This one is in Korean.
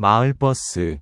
마을버스.